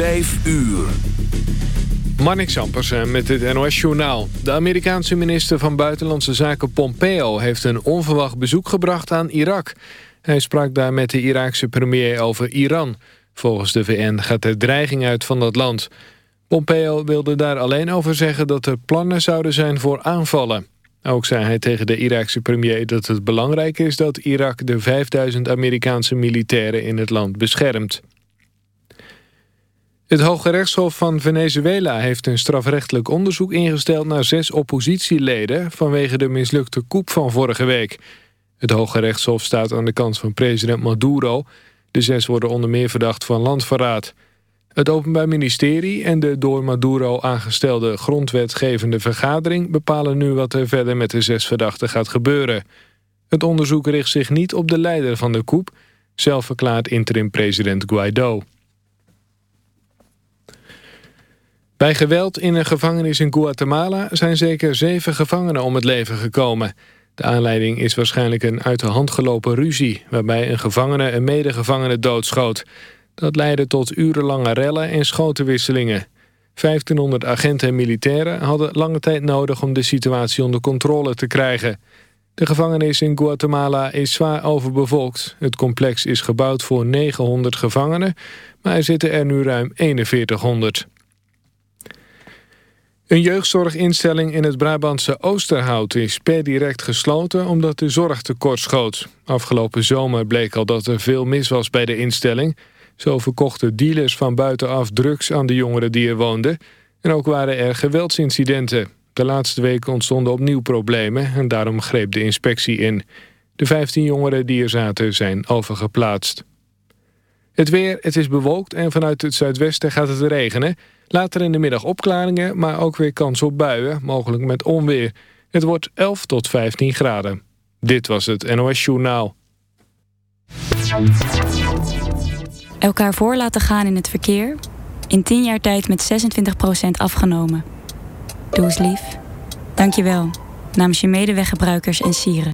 5 uur. Marnik Sampersen met het NOS-journaal. De Amerikaanse minister van Buitenlandse Zaken Pompeo... heeft een onverwacht bezoek gebracht aan Irak. Hij sprak daar met de Iraakse premier over Iran. Volgens de VN gaat de dreiging uit van dat land. Pompeo wilde daar alleen over zeggen dat er plannen zouden zijn voor aanvallen. Ook zei hij tegen de Iraakse premier dat het belangrijk is... dat Irak de 5000 Amerikaanse militairen in het land beschermt. Het Hoge Rechtshof van Venezuela heeft een strafrechtelijk onderzoek ingesteld naar zes oppositieleden vanwege de mislukte coup van vorige week. Het Hoge Rechtshof staat aan de kant van president Maduro. De zes worden onder meer verdacht van landverraad. Het Openbaar Ministerie en de door Maduro aangestelde grondwetgevende vergadering bepalen nu wat er verder met de zes verdachten gaat gebeuren. Het onderzoek richt zich niet op de leider van de coup, zelf verklaart interim-president Guaido. Bij geweld in een gevangenis in Guatemala zijn zeker zeven gevangenen om het leven gekomen. De aanleiding is waarschijnlijk een uit de hand gelopen ruzie... waarbij een gevangene een medegevangene doodschoot. Dat leidde tot urenlange rellen en schotenwisselingen. 1500 agenten en militairen hadden lange tijd nodig... om de situatie onder controle te krijgen. De gevangenis in Guatemala is zwaar overbevolkt. Het complex is gebouwd voor 900 gevangenen... maar er zitten er nu ruim 4100. Een jeugdzorginstelling in het Brabantse Oosterhout is per direct gesloten omdat de zorg tekort schoot. Afgelopen zomer bleek al dat er veel mis was bij de instelling. Zo verkochten dealers van buitenaf drugs aan de jongeren die er woonden. En ook waren er geweldsincidenten. De laatste weken ontstonden opnieuw problemen en daarom greep de inspectie in. De 15 jongeren die er zaten zijn overgeplaatst. Het weer, het is bewolkt en vanuit het zuidwesten gaat het regenen. Later in de middag opklaringen, maar ook weer kans op buien, mogelijk met onweer. Het wordt 11 tot 15 graden. Dit was het NOS Journaal. Elkaar voor laten gaan in het verkeer. In 10 jaar tijd met 26% afgenomen. Doe eens lief. Dank je wel. Namens je medeweggebruikers en sieren.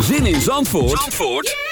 Zin in Zandvoort, Zandvoort?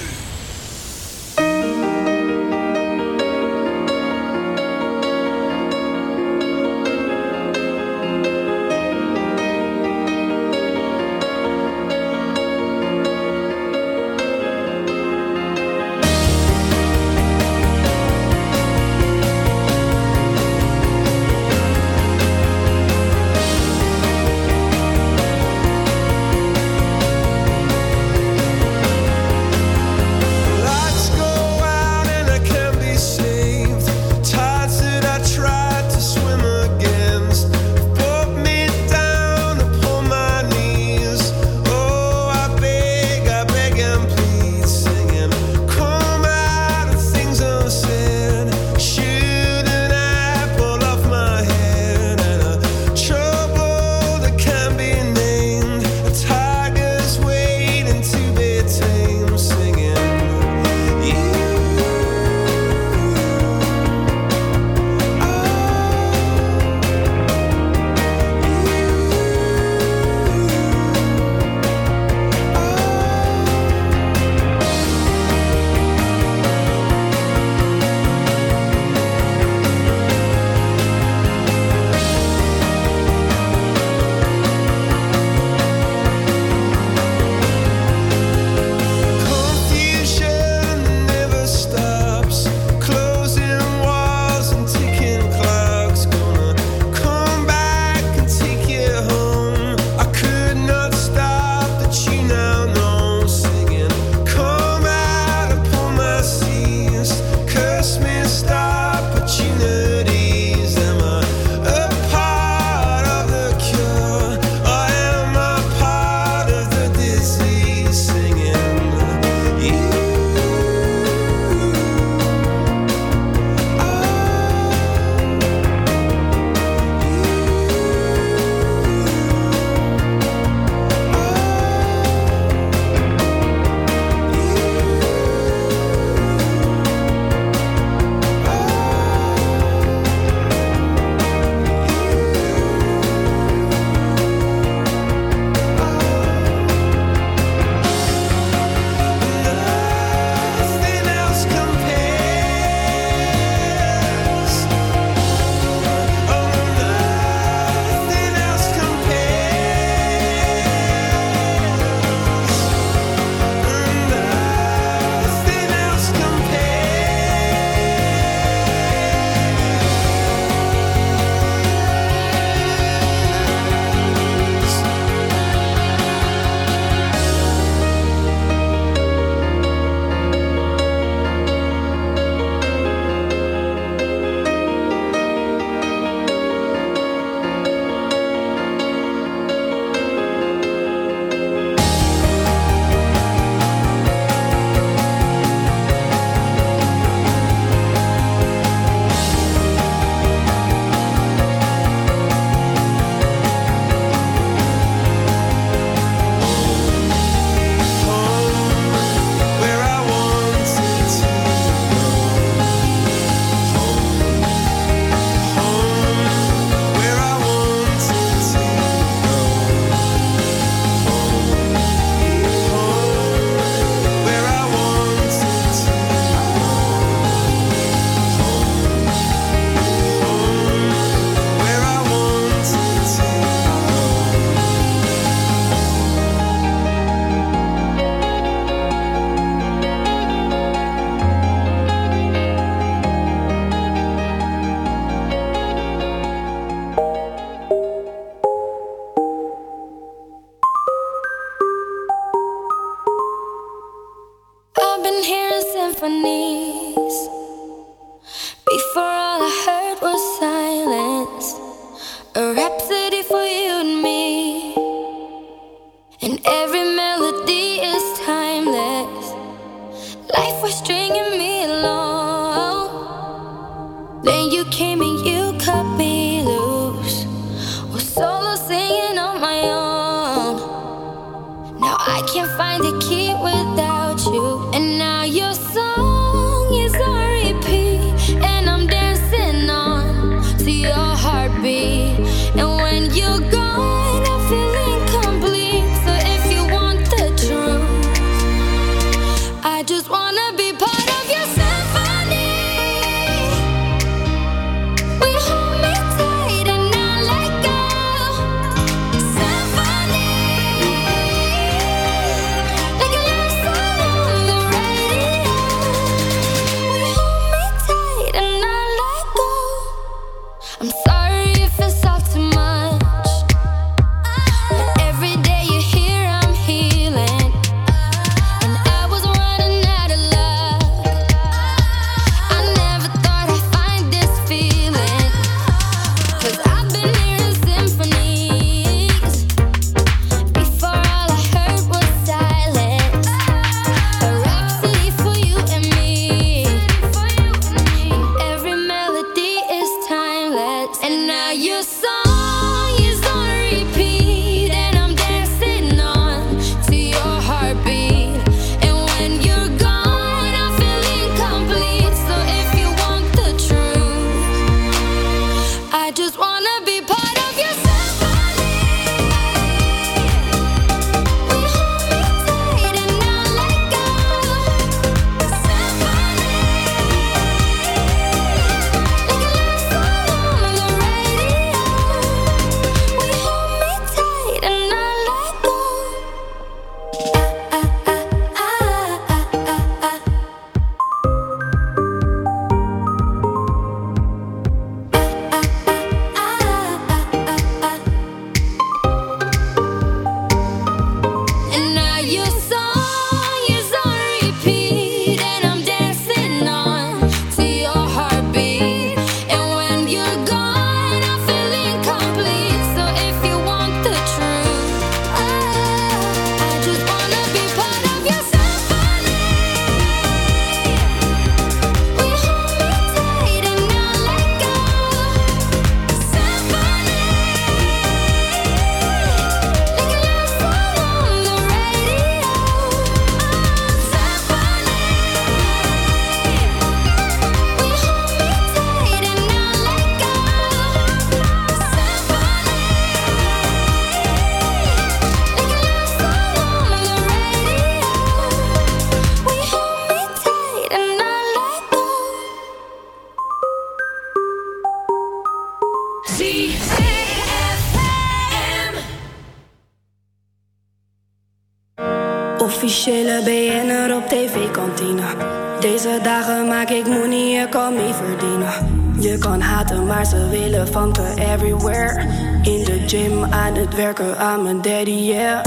Ze willen vanken everywhere. In de gym, aan het werken, aan mijn daddy, yeah.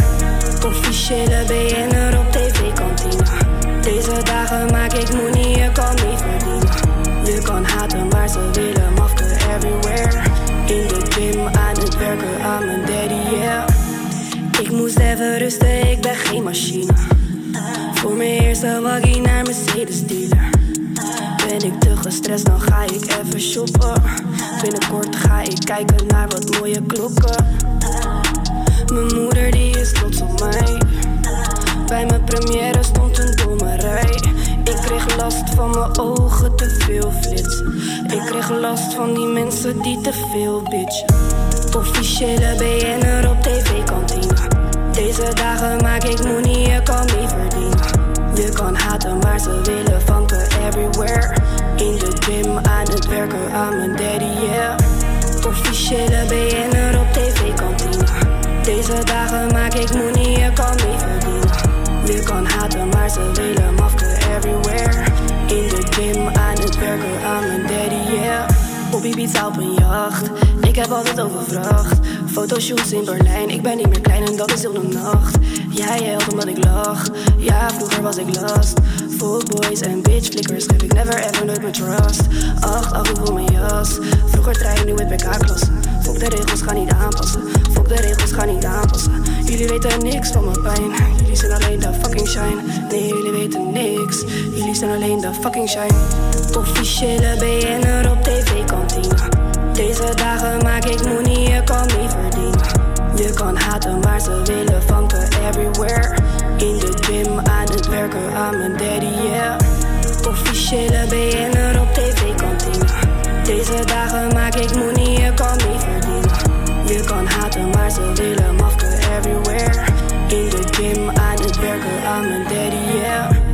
Officiële BN'er op tv-kantine. Deze dagen maak ik money, je kan mee verdienen. Je kan haten, maar ze willen mafken everywhere. In de gym, aan het werken, aan mijn daddy, yeah. Ik moest even rusten, ik ben geen machine. Voor mijn eerste waggie naar Mercedes dealer. Ben ik te gestrest, dan ga ik even shoppen. Binnenkort ga ik kijken naar wat mooie klokken. Mijn moeder die is trots op mij. Bij mijn première stond een domme rij. Ik kreeg last van mijn ogen, te veel flitsen. Ik kreeg last van die mensen die te veel bitchen. Officiële BN'er op tv-kantine. Deze dagen maak ik money, je kan niet verdienen. Je kan haten, maar ze willen vanken everywhere. In de gym, aan het werken, aan mijn daddy, yeah. Officiële BN'er op tv-kantine. Deze dagen maak ik money, je kan niet verdienen. Je kan haten, maar ze willen mafken everywhere. In de gym, aan het werken, aan mijn daddy, yeah. Op Ibiza op een jacht, ik heb altijd overvracht. Fotoshoots in Berlijn, ik ben niet meer klein en dat is heel de nacht. Jij helpt omdat ik lach, ja vroeger was ik last. boys en bitch flickers geef ik never ever nooit mijn trust. Acht af voor mijn jas. Vroeger trein, nu in PK-klas. Fok de regels, ga niet aanpassen. Fok de regels, ga niet aanpassen. Jullie weten niks van mijn pijn. Jullie zijn alleen de fucking shine. Nee, jullie weten niks. Jullie zijn alleen de fucking shine. Officiële BN'er op tv-kantine. Deze dagen maak ik money, je kan niet verdienen. Je kan haten, maar ze willen vanken everywhere. In de gym, aan het werken, aan mijn daddy, yeah. Officiële BN'er op tv-kantine. Deze dagen maak ik money, je kan niet verdienen. Je kan haten, maar ze willen mafken everywhere. In de gym, aan het werken, aan mijn daddy, yeah.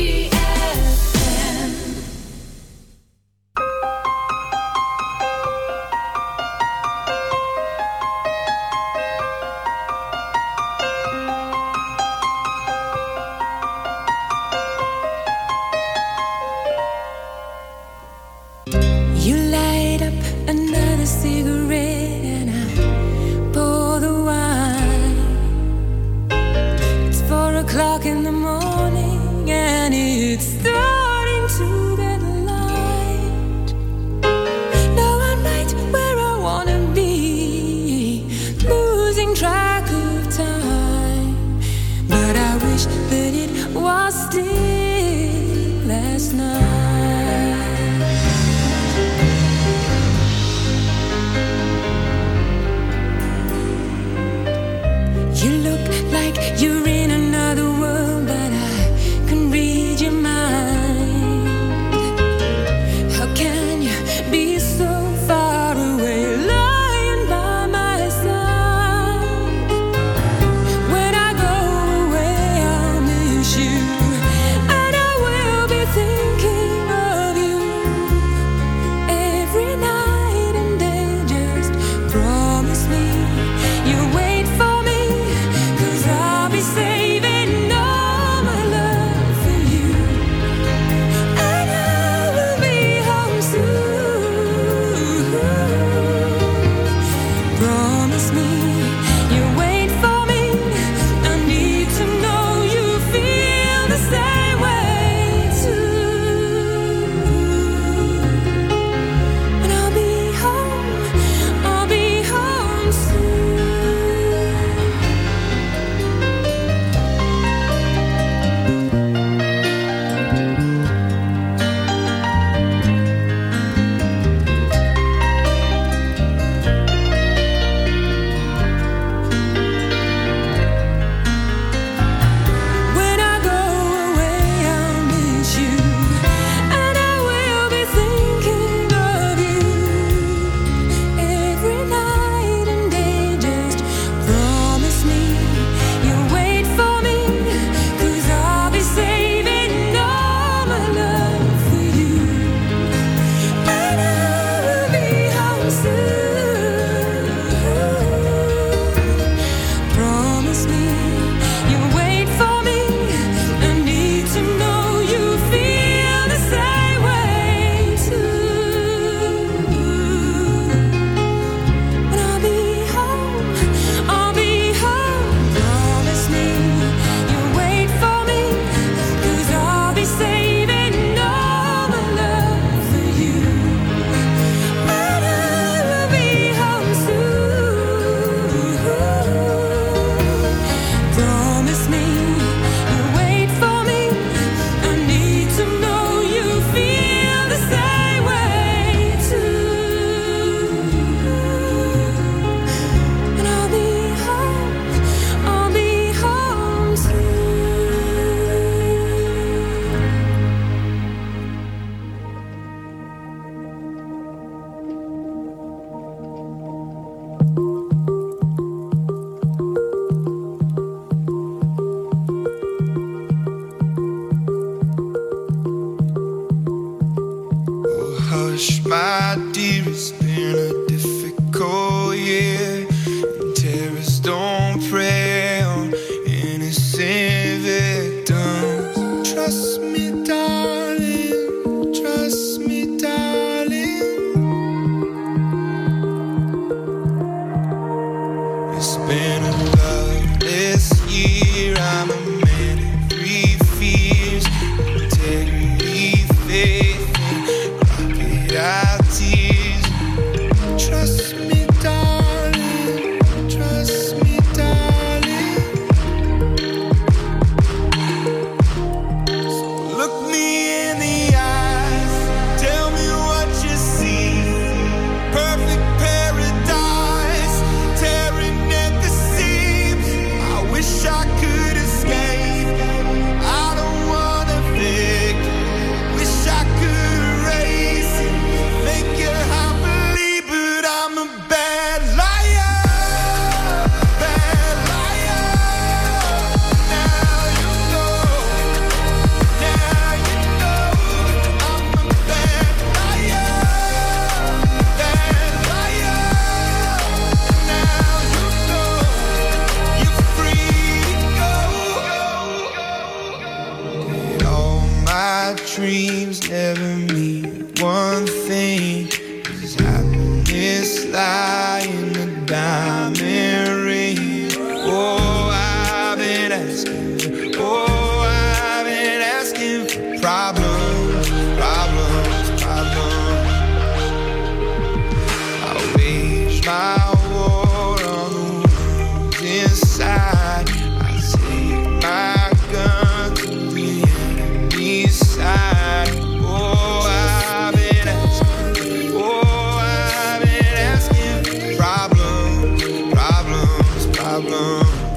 Uh.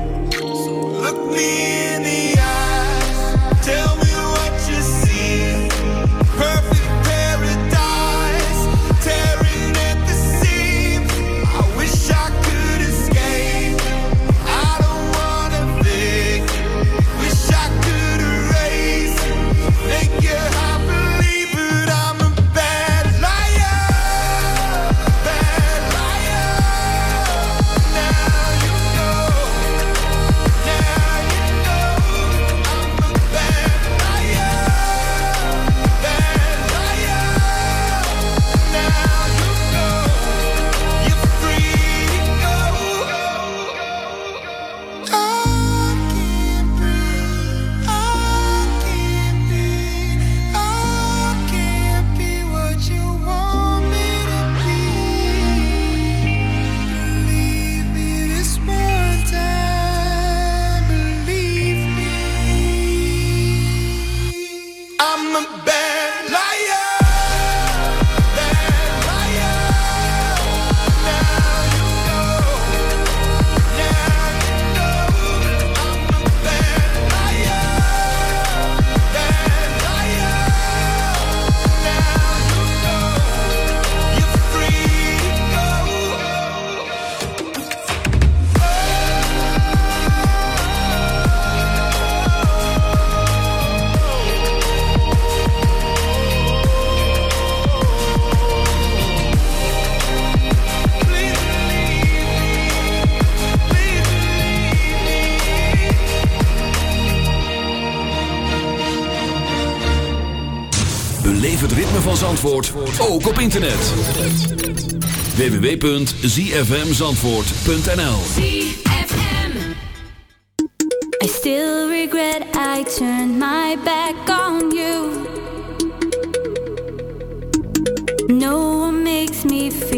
van Zandvoort ook op internet. www.zfmzandvoort.nl I still regret I turned my back on you No one makes me feel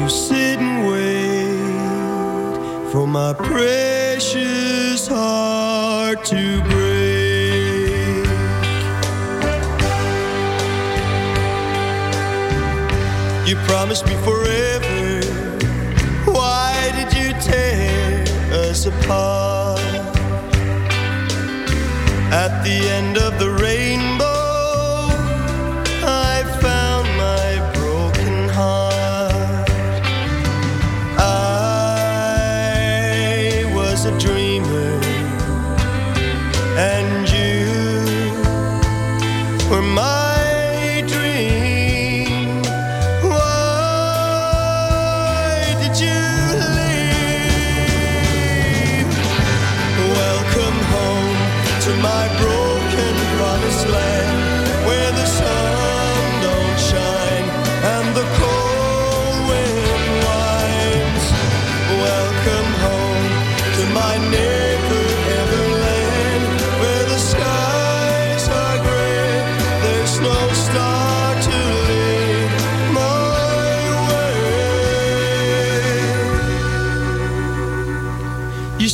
you sit and wait for my precious heart to break? You promised me forever. Why did you tear us apart? At the end of the rain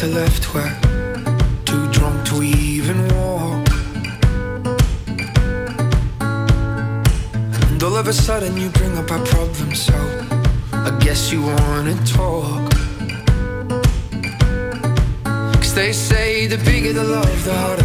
to left, where too drunk to even walk. And all of a sudden, you bring up our problem, so I guess you wanna talk. Cause they say the bigger the love, the harder.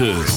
9.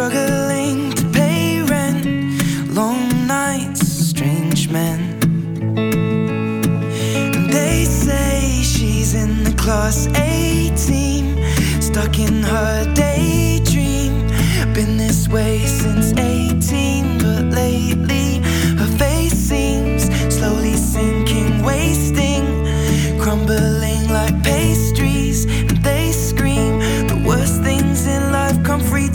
struggling to pay rent, long nights, strange men. And they say she's in the class 18, stuck in her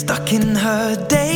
stuck in her day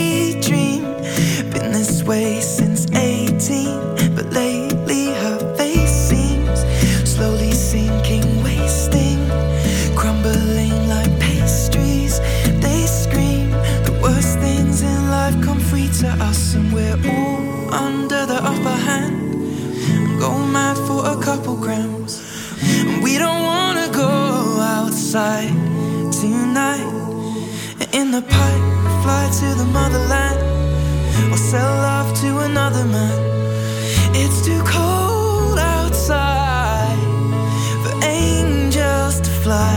to the motherland or sell off to another man. It's too cold outside for angels to fly.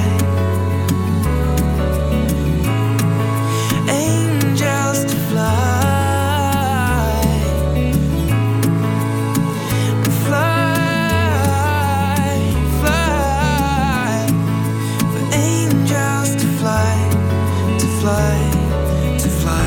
Angels to fly. fly to fly.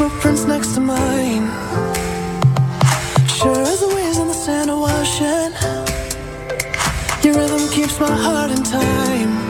footprints next to mine. Sure as the waves in the sand are washing, your rhythm keeps my heart in time.